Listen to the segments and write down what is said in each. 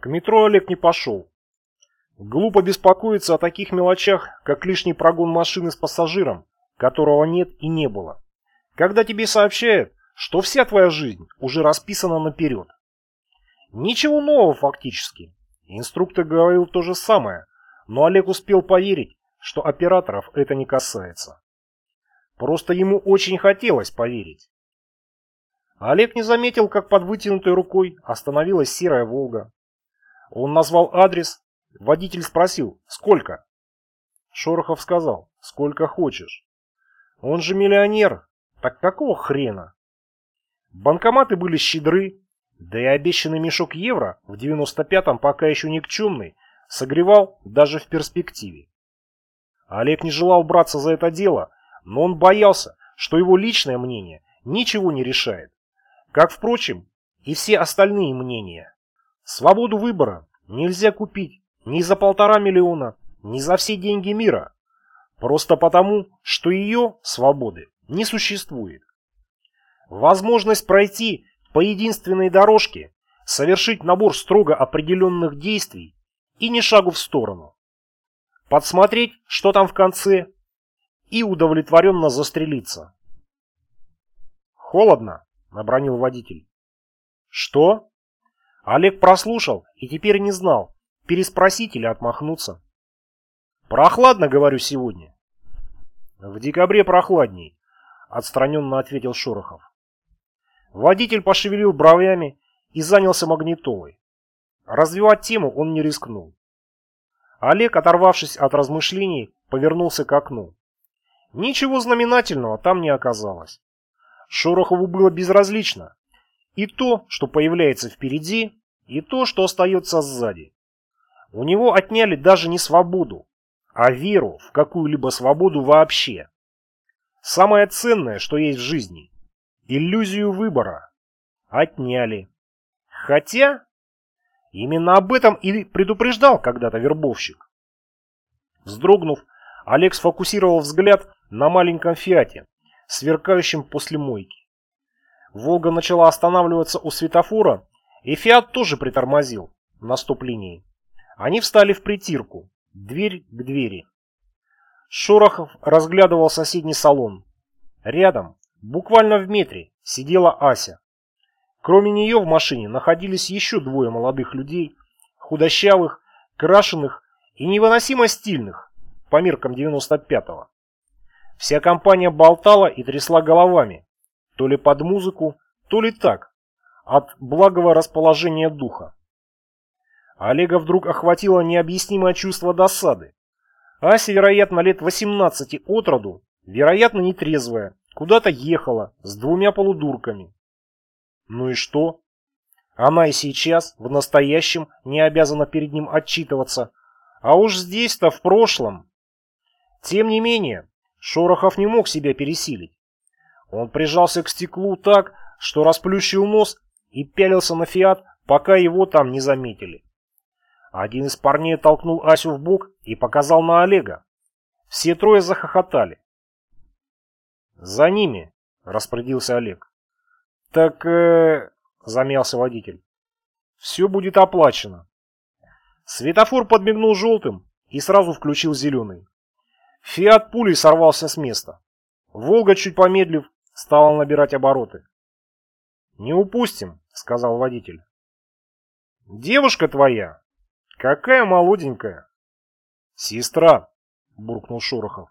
К метро Олег не пошел. Глупо беспокоиться о таких мелочах, как лишний прогон машины с пассажиром, которого нет и не было. Когда тебе сообщают, что вся твоя жизнь уже расписана наперед. Ничего нового фактически. Инструктор говорил то же самое, но Олег успел поверить, что операторов это не касается. Просто ему очень хотелось поверить. Олег не заметил, как под вытянутой рукой остановилась серая «Волга». Он назвал адрес, водитель спросил «Сколько?». Шорохов сказал «Сколько хочешь». Он же миллионер, так какого хрена? Банкоматы были щедры, да и обещанный мешок евро в 95-м пока еще никчемный, согревал даже в перспективе. Олег не желал браться за это дело, но он боялся, что его личное мнение ничего не решает. Как, впрочем, и все остальные мнения. Свободу выбора нельзя купить ни за полтора миллиона, ни за все деньги мира. Просто потому, что ее, свободы, не существует. Возможность пройти по единственной дорожке, совершить набор строго определенных действий и ни шагу в сторону. Подсмотреть, что там в конце, и удовлетворенно застрелиться. Холодно, — обронил водитель. «Что?» Олег прослушал и теперь не знал, переспросить или отмахнуться. «Прохладно, говорю, сегодня». «В декабре прохладней», — отстраненно ответил Шорохов. Водитель пошевелил бровями и занялся магнитолой. Развивать тему он не рискнул. Олег, оторвавшись от размышлений, повернулся к окну. Ничего знаменательного там не оказалось. Шорохову было безразлично. И то, что появляется впереди, и то, что остается сзади. У него отняли даже не свободу, а веру в какую-либо свободу вообще. Самое ценное, что есть в жизни – иллюзию выбора. Отняли. Хотя, именно об этом и предупреждал когда-то вербовщик. Вздрогнув, Олег сфокусировал взгляд на маленьком «Фиате», сверкающим после мойки. Волга начала останавливаться у светофора, и Фиат тоже притормозил на стоп-линии. Они встали в притирку, дверь к двери. Шорохов разглядывал соседний салон. Рядом, буквально в метре, сидела Ася. Кроме нее в машине находились еще двое молодых людей, худощавых, крашеных и невыносимо стильных, по меркам 95-го. Вся компания болтала и трясла головами, то ли под музыку, то ли так, от благого расположения духа. Олега вдруг охватило необъяснимое чувство досады. Ася, вероятно, лет 18 от роду, вероятно, нетрезвая, куда-то ехала с двумя полудурками. Ну и что? Она и сейчас, в настоящем, не обязана перед ним отчитываться, а уж здесь-то в прошлом. Тем не менее, Шорохов не мог себя пересилить. Он прижался к стеклу так, что расплющил нос и пялился на Фиат, пока его там не заметили. Один из парней толкнул Асю в бок и показал на Олега. Все трое захохотали. «За ними», — распорядился Олег. «Так...» э — замялся водитель. «Все будет оплачено». Светофор подмигнул желтым и сразу включил зеленый. Фиат пулей сорвался с места. Волга, чуть помедлив, стала набирать обороты. «Не упустим», — сказал водитель. «Девушка твоя? Какая молоденькая!» «Сестра», — буркнул Шорохов.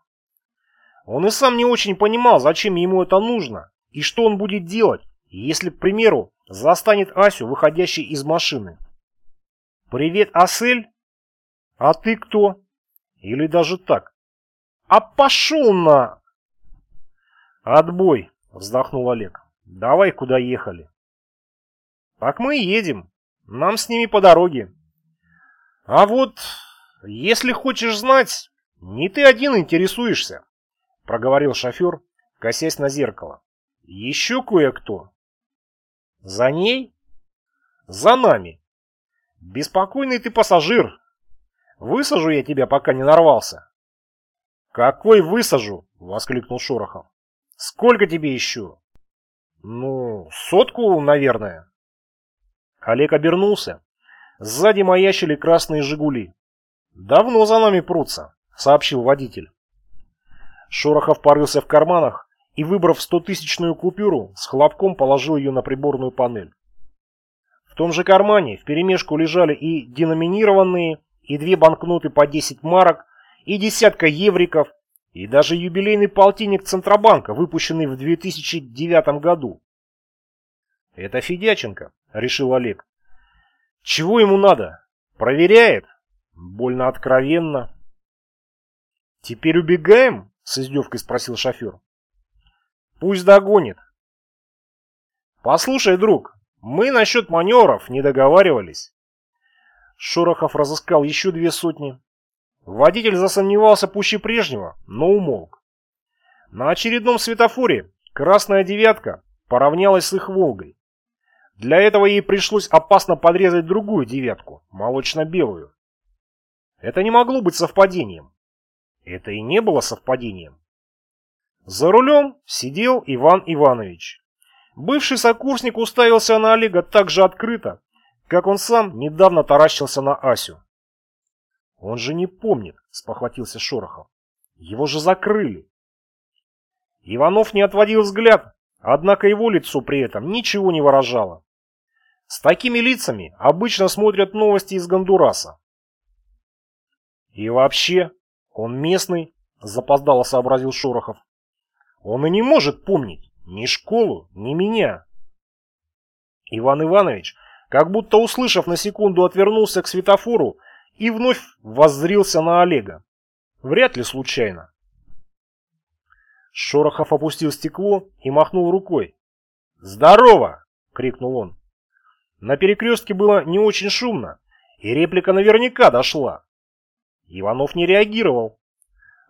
Он и сам не очень понимал, зачем ему это нужно, и что он будет делать, если, к примеру, застанет Асю, выходящей из машины. «Привет, Асель? А ты кто?» Или даже так. А пошел на... Отбой, вздохнул Олег. Давай, куда ехали. Так мы и едем. Нам с ними по дороге. А вот, если хочешь знать, не ты один интересуешься, проговорил шофер, косясь на зеркало. Еще кое-кто. За ней? За нами. Беспокойный ты пассажир. Высажу я тебя, пока не нарвался. «Какой высажу?» — воскликнул Шорохов. «Сколько тебе еще?» «Ну, сотку, наверное». Олег обернулся. Сзади маячили красные «Жигули». «Давно за нами прутся», — сообщил водитель. Шорохов порылся в карманах и, выбрав стотысячную купюру, с хлопком положил ее на приборную панель. В том же кармане вперемешку лежали и деноминированные, и две банкноты по 10 марок, и десятка евриков, и даже юбилейный полтинник Центробанка, выпущенный в 2009 году. «Это Федяченко», — решил Олег. «Чего ему надо? Проверяет? Больно откровенно». «Теперь убегаем?» — с издевкой спросил шофер. «Пусть догонит». «Послушай, друг, мы насчет маневров не договаривались». Шорохов разыскал еще две сотни, Водитель засомневался пуще прежнего, но умолк. На очередном светофоре красная девятка поравнялась с их «Волгой». Для этого ей пришлось опасно подрезать другую девятку, молочно-белую. Это не могло быть совпадением. Это и не было совпадением. За рулем сидел Иван Иванович. Бывший сокурсник уставился на Олега так же открыто, как он сам недавно таращился на Асю. Он же не помнит, спохватился Шорохов. Его же закрыли. Иванов не отводил взгляд, однако его лицо при этом ничего не выражало. С такими лицами обычно смотрят новости из Гондураса. И вообще, он местный, запоздало сообразил Шорохов. Он и не может помнить ни школу, ни меня. Иван Иванович, как будто услышав на секунду, отвернулся к светофору и вновь воззрился на Олега. Вряд ли случайно. Шорохов опустил стекло и махнул рукой. «Здорово!» — крикнул он. На перекрестке было не очень шумно, и реплика наверняка дошла. Иванов не реагировал.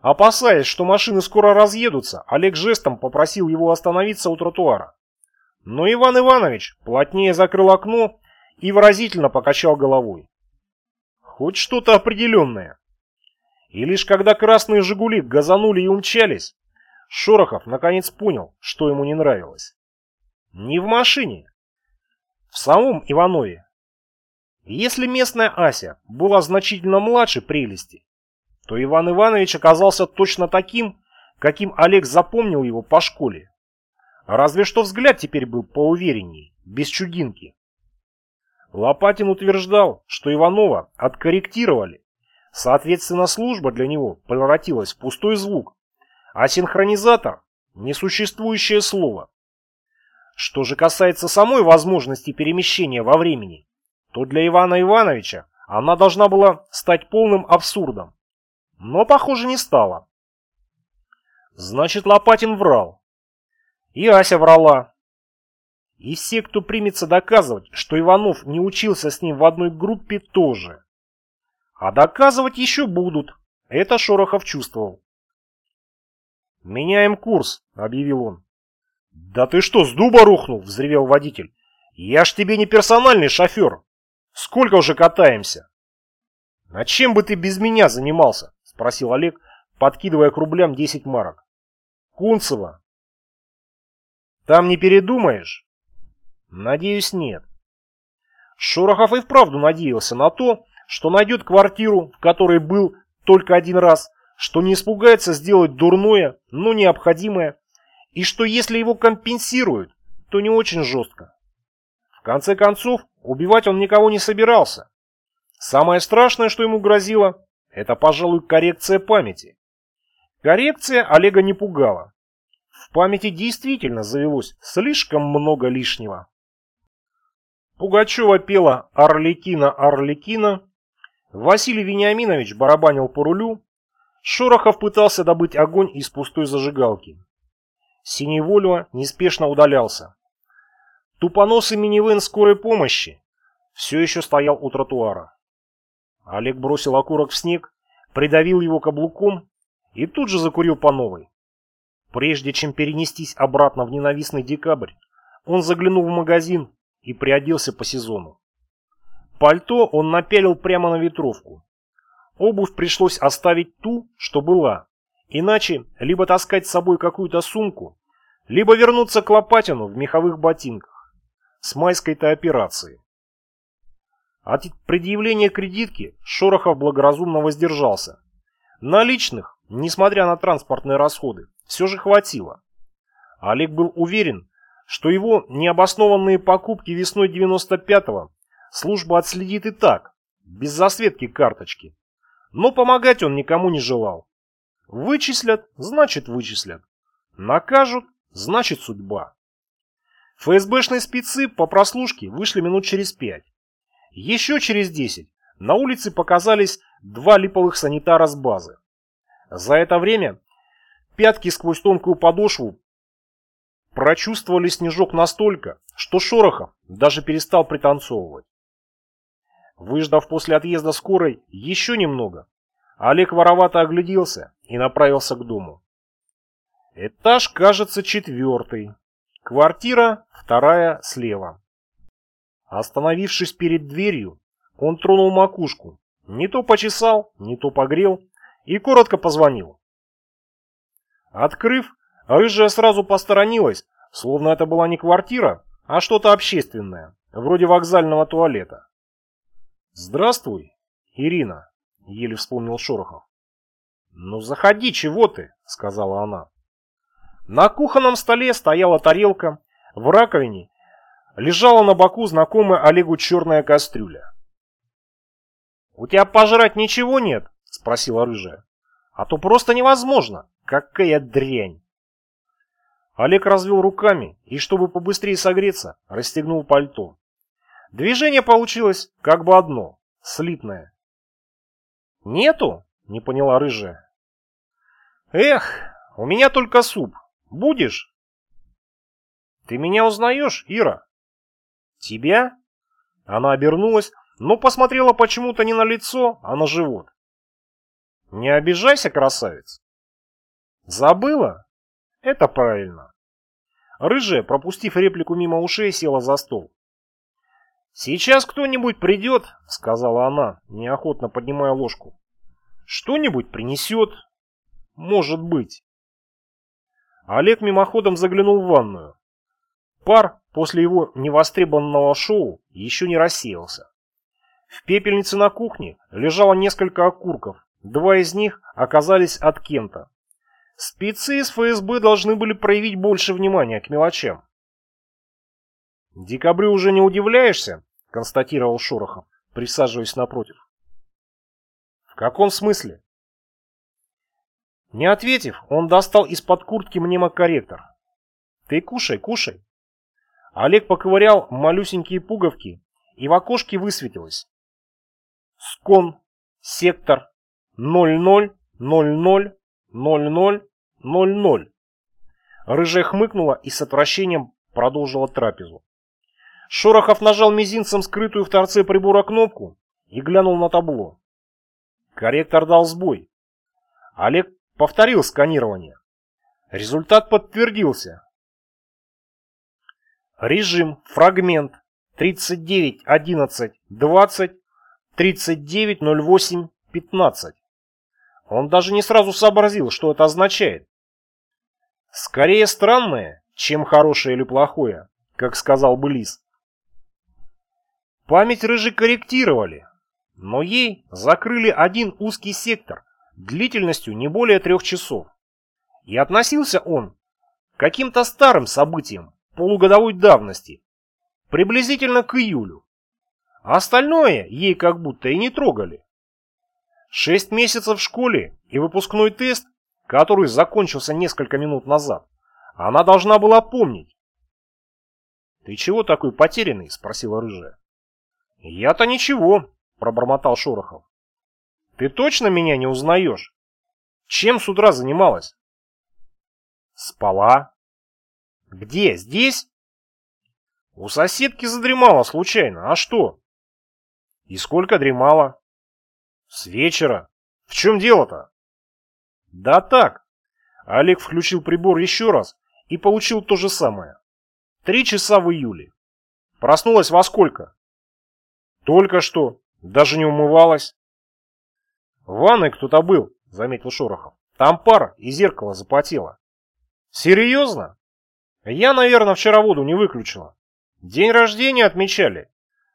Опасаясь, что машины скоро разъедутся, Олег жестом попросил его остановиться у тротуара. Но Иван Иванович плотнее закрыл окно и выразительно покачал головой. Хоть что-то определенное. И лишь когда красные «Жигули» газанули и умчались, Шорохов наконец понял, что ему не нравилось. Не в машине. В самом Иванове. Если местная Ася была значительно младше прелести, то Иван Иванович оказался точно таким, каким Олег запомнил его по школе. Разве что взгляд теперь был поуверенней, без чудинки. Лопатин утверждал, что Иванова откорректировали. Соответственно, служба для него превратилась в пустой звук, а синхронизатор – несуществующее слово. Что же касается самой возможности перемещения во времени, то для Ивана Ивановича она должна была стать полным абсурдом. Но, похоже, не стала. Значит, Лопатин врал. И Ася врала. И все, кто примется доказывать, что Иванов не учился с ним в одной группе, тоже. А доказывать еще будут. Это Шорохов чувствовал. «Меняем курс», — объявил он. «Да ты что, с дуба рухнул?» — взревел водитель. «Я ж тебе не персональный шофер. Сколько уже катаемся?» «А чем бы ты без меня занимался?» — спросил Олег, подкидывая к рублям 10 марок. «Кунцево». «Там не передумаешь?» Надеюсь, нет. Шорохов и вправду надеялся на то, что найдет квартиру, в которой был только один раз, что не испугается сделать дурное, но необходимое, и что если его компенсируют, то не очень жестко. В конце концов, убивать он никого не собирался. Самое страшное, что ему грозило, это, пожалуй, коррекция памяти. Коррекция Олега не пугала. В памяти действительно завелось слишком много лишнего. Пугачева пела «Орликина, Орликина», Василий Вениаминович барабанил по рулю, Шорохов пытался добыть огонь из пустой зажигалки. Синий Вольво неспешно удалялся. Тупоносый минивэн скорой помощи все еще стоял у тротуара. Олег бросил окурок в снег, придавил его каблуком и тут же закурил по новой. Прежде чем перенестись обратно в ненавистный декабрь, он заглянул в магазин и приоделся по сезону. Пальто он напялил прямо на ветровку. Обувь пришлось оставить ту, что была, иначе либо таскать с собой какую-то сумку, либо вернуться к Лопатину в меховых ботинках. С майской-то операции. От предъявления кредитки Шорохов благоразумно воздержался. Наличных, несмотря на транспортные расходы, все же хватило. Олег был уверен, что его необоснованные покупки весной 95-го служба отследит и так, без засветки карточки. Но помогать он никому не желал. Вычислят, значит вычислят. Накажут, значит судьба. ФСБшные спецы по прослушке вышли минут через пять. Еще через десять на улице показались два липовых санитара с базы. За это время пятки сквозь тонкую подошву прочувствовали снежок настолько, что Шорохов даже перестал пританцовывать. Выждав после отъезда скорой еще немного, Олег воровато огляделся и направился к дому. Этаж, кажется, четвертый. Квартира вторая слева. Остановившись перед дверью, он тронул макушку, не то почесал, не то погрел и коротко позвонил. Открыв, рыжая сразу посторонилась, словно это была не квартира, а что-то общественное, вроде вокзального туалета. «Здравствуй, Ирина», — еле вспомнил Шорохов. «Ну заходи, чего ты?» — сказала она. На кухонном столе стояла тарелка, в раковине лежала на боку знакомая Олегу черная кастрюля. «У тебя пожрать ничего нет?» — спросила рыжая. «А то просто невозможно. Какая дрянь!» Олег развел руками и, чтобы побыстрее согреться, расстегнул пальто. Движение получилось как бы одно, слитное. «Нету?» — не поняла рыжая. «Эх, у меня только суп. Будешь?» «Ты меня узнаешь, Ира?» «Тебя?» Она обернулась, но посмотрела почему-то не на лицо, а на живот. «Не обижайся, красавец!» «Забыла?» «Это правильно!» Рыжая, пропустив реплику мимо ушей, села за стол. «Сейчас кто-нибудь придет», — сказала она, неохотно поднимая ложку. «Что-нибудь принесет. Может быть». Олег мимоходом заглянул в ванную. Пар после его невостребованного шоу еще не рассеялся. В пепельнице на кухне лежало несколько окурков, два из них оказались от Кента. Спецы из ФСБ должны были проявить больше внимания к мелочам. «Декабрю уже не удивляешься?» — констатировал Шорохов, присаживаясь напротив. «В каком смысле?» Не ответив, он достал из-под куртки мнемокорректор. «Ты кушай, кушай». Олег поковырял малюсенькие пуговки, и в окошке высветилось. Скон, сектор 00000000. Рыжая хмыкнула и с отвращением продолжила трапезу. Шорохов нажал мизинцем скрытую в торце прибора кнопку и глянул на табло. Корректор дал сбой. Олег повторил сканирование. Результат подтвердился. Режим, фрагмент 39.11.20, 39.08.15. Он даже не сразу сообразил, что это означает. Скорее странное, чем хорошее или плохое, как сказал бы Лис. Память рыжи корректировали, но ей закрыли один узкий сектор длительностью не более трех часов. И относился он к каким-то старым событиям полугодовой давности, приблизительно к июлю. А остальное ей как будто и не трогали. Шесть месяцев в школе и выпускной тест, который закончился несколько минут назад, она должна была помнить. «Ты чего такой потерянный?» – спросила рыжая. «Я-то ничего», — пробормотал Шорохов. «Ты точно меня не узнаешь? Чем с утра занималась?» «Спала». «Где? Здесь?» «У соседки задремала случайно. А что?» «И сколько дремала?» «С вечера. В чем дело-то?» «Да так». Олег включил прибор еще раз и получил то же самое. Три часа в июле. Проснулась во сколько? Только что. Даже не умывалась. В ванной кто-то был, заметил Шорохов. Там пара и зеркало запотело. Серьезно? Я, наверное, вчера воду не выключила. День рождения отмечали.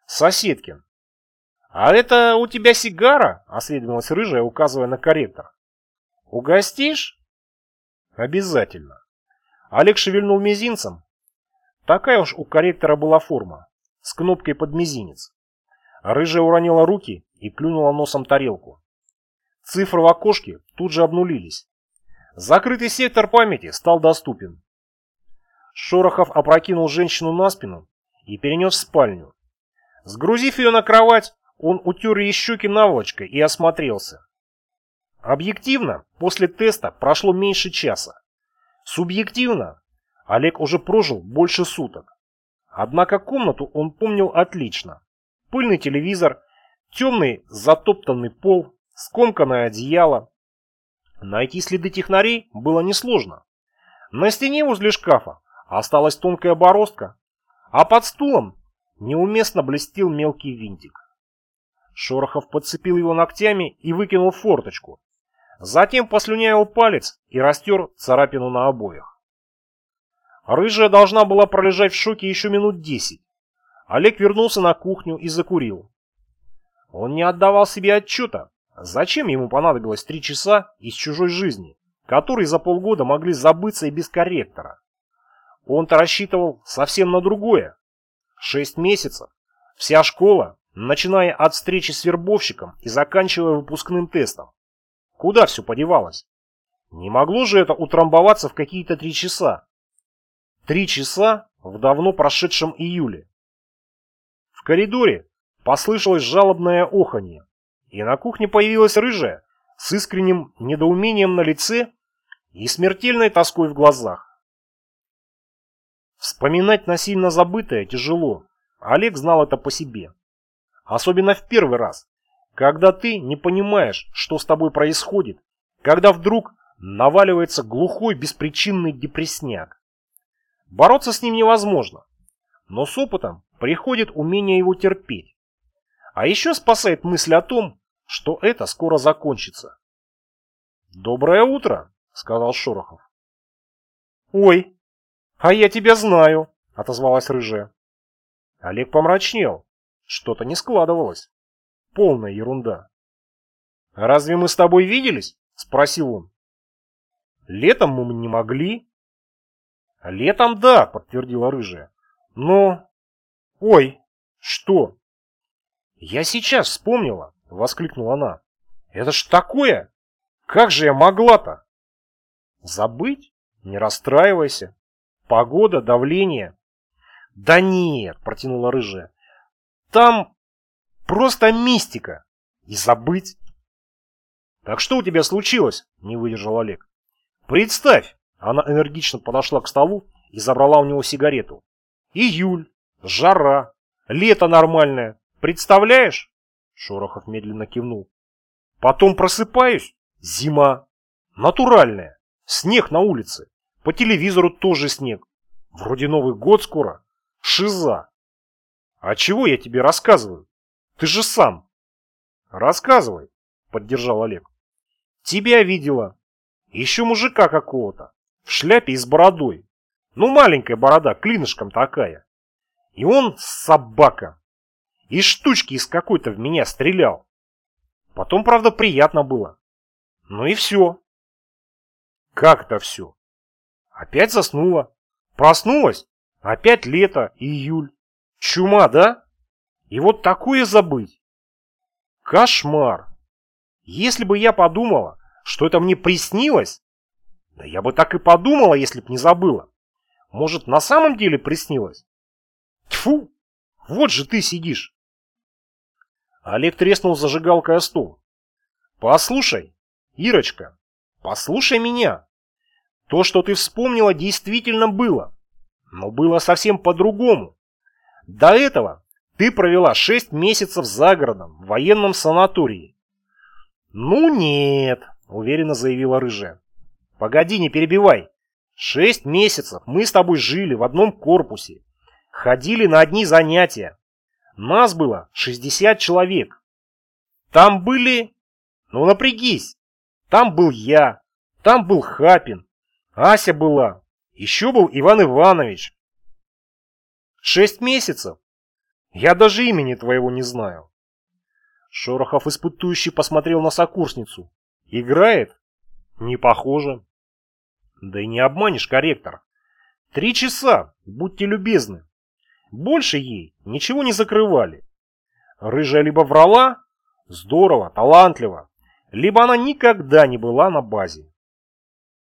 Соседкин. «А это у тебя сигара?» — осведомилась рыжая, указывая на корректор. «Угостишь?» «Обязательно». Олег шевельнул мизинцем. Такая уж у корректора была форма, с кнопкой под мизинец. Рыжая уронила руки и клюнула носом тарелку. Цифры в окошке тут же обнулились. Закрытый сектор памяти стал доступен. Шорохов опрокинул женщину на спину и перенес в спальню. Сгрузив ее на кровать, он утер ей щеки наволочкой и осмотрелся. Объективно, после теста прошло меньше часа. Субъективно, Олег уже прожил больше суток. Однако комнату он помнил отлично. Пыльный телевизор, темный затоптанный пол, скомканное одеяло. Найти следы технарей было несложно. На стене возле шкафа осталась тонкая бороздка, а под стулом неуместно блестел мелкий винтик. Шорохов подцепил его ногтями и выкинул форточку. Затем послюнявил палец и растер царапину на обоях. Рыжая должна была пролежать в шоке еще минут десять. Олег вернулся на кухню и закурил. Он не отдавал себе отчета, зачем ему понадобилось три часа из чужой жизни, которые за полгода могли забыться и без корректора. Он-то рассчитывал совсем на другое. Шесть месяцев, вся школа, начиная от встречи с вербовщиком и заканчивая выпускным тестом. Куда все подевалось? Не могло же это утрамбоваться в какие-то три часа. Три часа в давно прошедшем июле. В коридоре послышалось жалобное оханье, и на кухне появилась рыжая с искренним недоумением на лице и смертельной тоской в глазах. Вспоминать насильно забытое тяжело. Олег знал это по себе. Особенно в первый раз, когда ты не понимаешь, что с тобой происходит, когда вдруг наваливается глухой беспричинный депресняк. Бороться с ним невозможно, но с опытом приходит умение его терпеть. А еще спасает мысль о том, что это скоро закончится. «Доброе утро», — сказал Шорохов. «Ой, а я тебя знаю», — отозвалась рыжая. Олег помрачнел. Что-то не складывалось. Полная ерунда. «Разве мы с тобой виделись?» — спросил он. «Летом мы не могли». «Летом да», — подтвердила рыжая. «Но...» «Ой, что?» «Я сейчас вспомнила», — воскликнула она. «Это ж такое! Как же я могла-то?» «Забыть? Не расстраивайся. Погода, давление». «Да нет», — протянула рыжая. «Там Просто мистика. И забыть. Так что у тебя случилось? Не выдержал Олег. Представь. Она энергично подошла к столу и забрала у него сигарету. Июль, жара, лето нормальное. Представляешь? Шорохов медленно кивнул. Потом просыпаюсь. Зима. Натуральная. Снег на улице. По телевизору тоже снег. Вроде Новый год скоро. Шиза. А чего я тебе рассказываю? Ты же сам. Рассказывай, поддержал Олег. Тебя видела. Еще мужика какого-то. В шляпе и с бородой. Ну, маленькая борода, клинышком такая. И он собака. И штучки из какой-то в меня стрелял. Потом, правда, приятно было. Ну и все. Как это все? Опять заснула. Проснулась. Опять лето, июль. Чума, да? И вот такое забыть. Кошмар. Если бы я подумала, что это мне приснилось, да я бы так и подумала, если б не забыла. Может, на самом деле приснилось? Тьфу, вот же ты сидишь. Олег треснул зажигалкой о стол. Послушай, Ирочка, послушай меня. То, что ты вспомнила, действительно было. Но было совсем по-другому. До этого ты провела шесть месяцев за городом, в военном санатории. Ну нет, уверенно заявила рыжая. Погоди, не перебивай. Шесть месяцев мы с тобой жили в одном корпусе. Ходили на одни занятия. Нас было 60 человек. Там были... Ну напрягись. Там был я. Там был Хапин. Ася была. Еще был Иван Иванович. Шесть месяцев я даже имени твоего не знаю. Шорохов испытующий посмотрел на сокурсницу. Играет? Не похоже. Да и не обманешь, корректор. Три часа, будьте любезны. Больше ей ничего не закрывали. Рыжая либо врала, здорово, талантливо, либо она никогда не была на базе.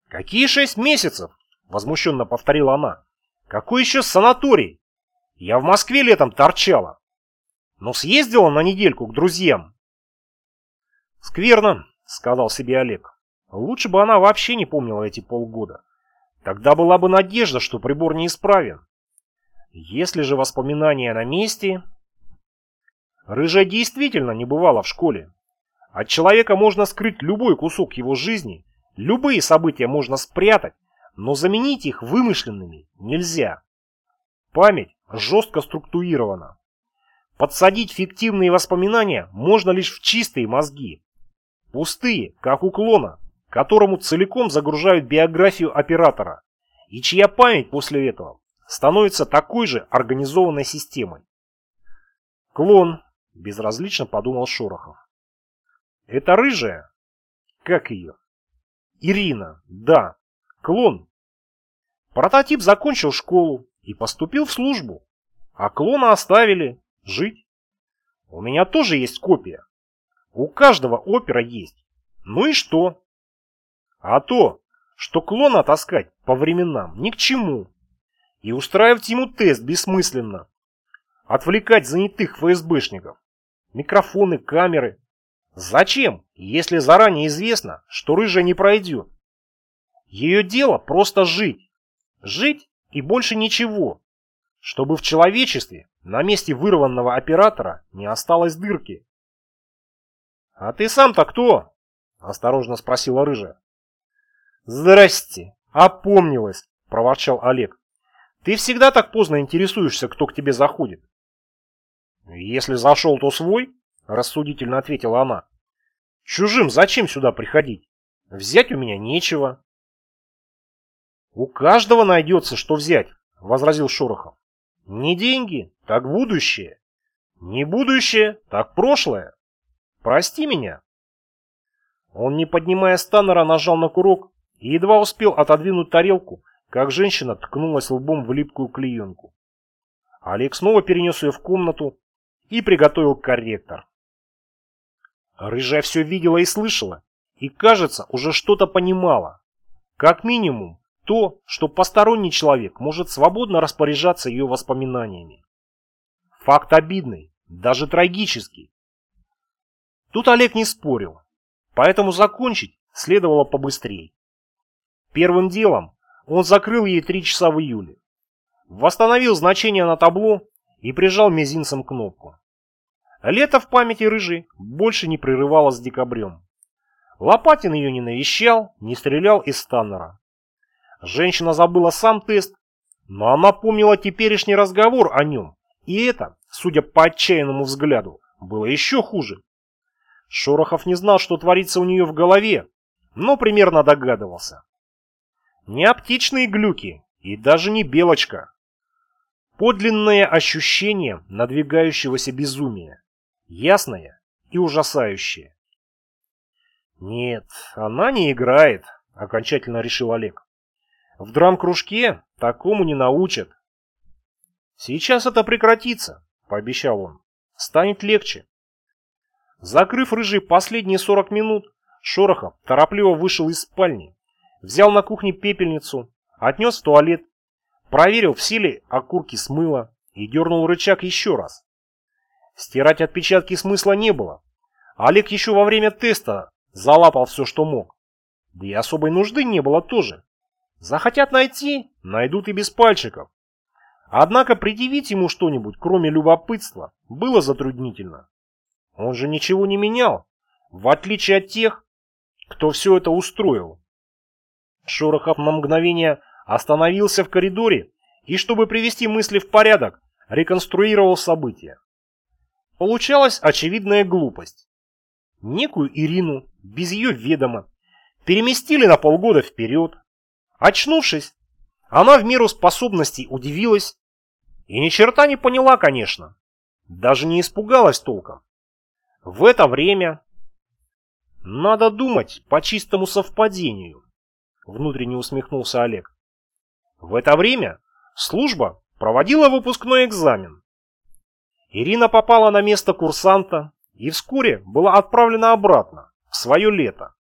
«Какие шесть месяцев?» – возмущенно повторила она. «Какой еще санаторий? Я в Москве летом торчала. Но съездила на недельку к друзьям». «Скверно», – сказал себе Олег. «Лучше бы она вообще не помнила эти полгода. Тогда была бы надежда, что прибор неисправен. Если же воспоминания на месте... Рыжая действительно не бывала в школе. От человека можно скрыть любой кусок его жизни, любые события можно спрятать, но заменить их вымышленными нельзя. Память жестко структурирована. Подсадить фиктивные воспоминания можно лишь в чистые мозги. Пустые, как у клона, которому целиком загружают биографию оператора, и чья память после этого становится такой же организованной системой. Клон, безразлично подумал Шорохов. Это рыжая? Как ее? Ирина, да, клон. Прототип закончил школу и поступил в службу, а клона оставили жить. У меня тоже есть копия. У каждого опера есть. Ну и что? А то, что клона таскать по временам ни к чему. И устраивать ему тест бессмысленно. Отвлекать занятых ФСБшников. Микрофоны, камеры. Зачем, если заранее известно, что рыжая не пройдет? Ее дело просто жить. Жить и больше ничего. Чтобы в человечестве на месте вырванного оператора не осталось дырки. «А ты сам-то кто?» – осторожно спросила рыжая. «Здрасте, опомнилась!» – проворчал Олег. Ты всегда так поздно интересуешься, кто к тебе заходит. Если зашел, то свой, рассудительно ответила она. Чужим зачем сюда приходить? Взять у меня нечего. У каждого найдется, что взять, возразил Шорохов. Не деньги, так будущее. Не будущее, так прошлое. Прости меня. Он, не поднимая станера, нажал на курок и едва успел отодвинуть тарелку, как женщина ткнулась лбом в липкую клеенку. Олег снова перенес ее в комнату и приготовил корректор. Рыжая все видела и слышала, и, кажется, уже что-то понимала. Как минимум, то, что посторонний человек может свободно распоряжаться ее воспоминаниями. Факт обидный, даже трагический. Тут Олег не спорил, поэтому закончить следовало побыстрее. Первым делом он закрыл ей три часа в июле. Восстановил значение на табло и прижал мизинцем кнопку. Лето в памяти рыжий больше не прерывалось декабрем. Лопатин ее не навещал, не стрелял из станнера. Женщина забыла сам тест, но она помнила теперешний разговор о нем, и это, судя по отчаянному взгляду, было еще хуже. Шорохов не знал, что творится у нее в голове, но примерно догадывался. Не аптечные глюки и даже не белочка. Подлинное ощущение надвигающегося безумия. Ясное и ужасающее. Нет, она не играет, окончательно решил Олег. В драм-кружке такому не научат. Сейчас это прекратится, пообещал он. Станет легче. Закрыв рыжий последние 40 минут, Шорохов торопливо вышел из спальни Взял на кухне пепельницу, отнес в туалет, проверил, все ли окурки смыло и дернул рычаг еще раз. Стирать отпечатки смысла не было. Олег еще во время теста залапал все, что мог. Да и особой нужды не было тоже. Захотят найти, найдут и без пальчиков. Однако предъявить ему что-нибудь, кроме любопытства, было затруднительно. Он же ничего не менял, в отличие от тех, кто все это устроил. Шорохов на мгновение остановился в коридоре и, чтобы привести мысли в порядок, реконструировал события. Получалась очевидная глупость. Некую Ирину, без ее ведома, переместили на полгода вперед. Очнувшись, она в меру способностей удивилась и ни черта не поняла, конечно. Даже не испугалась толком. В это время... Надо думать по чистому совпадению, внутренне усмехнулся Олег. В это время служба проводила выпускной экзамен. Ирина попала на место курсанта и вскоре была отправлена обратно, в свое лето.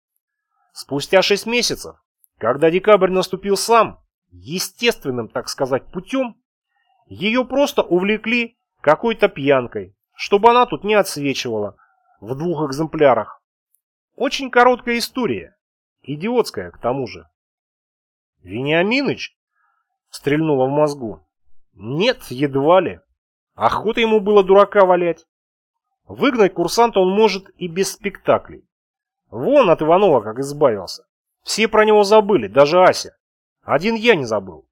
Спустя шесть месяцев, когда декабрь наступил сам, естественным, так сказать, путем, ее просто увлекли какой-то пьянкой, чтобы она тут не отсвечивала в двух экземплярах. Очень короткая история, идиотская к тому же. Вениаминыч стрельнула в мозгу. Нет, едва ли. Охота ему было дурака валять. Выгнать курсанта он может и без спектаклей. Вон от Иванова как избавился. Все про него забыли, даже Ася. Один я не забыл.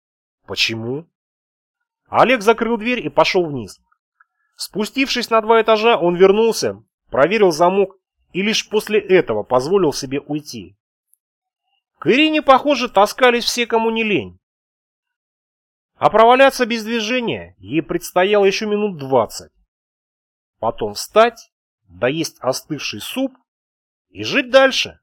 Почему? Олег закрыл дверь и пошел вниз. Спустившись на два этажа, он вернулся, проверил замок и лишь после этого позволил себе уйти. К Ирине, похоже, таскались все, кому не лень. А проваляться без движения ей предстояло еще минут двадцать. Потом встать, доесть остывший суп и жить дальше.